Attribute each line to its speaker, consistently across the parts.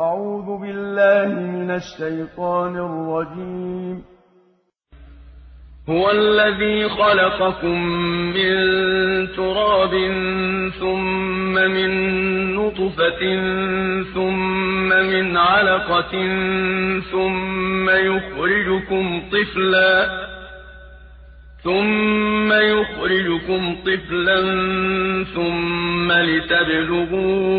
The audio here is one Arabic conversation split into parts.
Speaker 1: أعوذ بالله من الشيطان الرجيم.
Speaker 2: هو الذي خلقكم من تراب ثم من نطفة ثم من علقة ثم يخرجكم طفلا ثم يخرجكم طفلا ثم لتبلغوا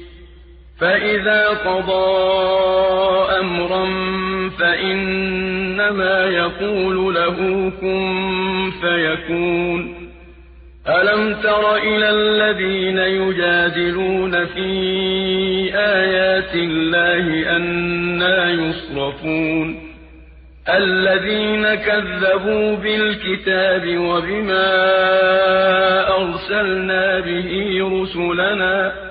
Speaker 2: فَإِذَا قَضَىٰ أَمْرًا فَإِنَّمَا يَقُولُ لَهُ كُن فَيَكُونُ أَلَمْ تَرَ إِلَى الَّذِينَ يُجَادِلُونَ فِي آيَاتِ اللَّهِ أَنَّىٰ يُصْرَفُونَ الَّذِينَ كَذَّبُوا بِالْكِتَابِ وَبِمَا أَرْسَلْنَا بِهِ رُسُلَنَا ۖ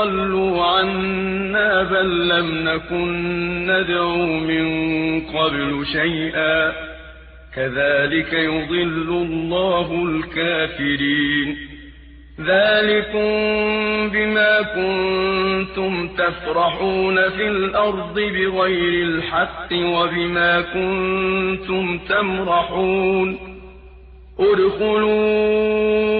Speaker 2: ضَلُّوا عَنَّا بَل لَّمْ نَكُن نَّدْعُو مِن قَبْلُ شَيْئًا ۚ كَذَٰلِكَ يُضِلُّ اللَّهُ الْكَافِرِينَ. ذَٰلِكُم بِمَا كُنتُمْ تَفْرَحُونَ فِي الْأَرْضِ بِغَيْرِ الْحَقِّ وَبِمَا كُنتُمْ تَمْرَحُونَ. ادْخُلُوا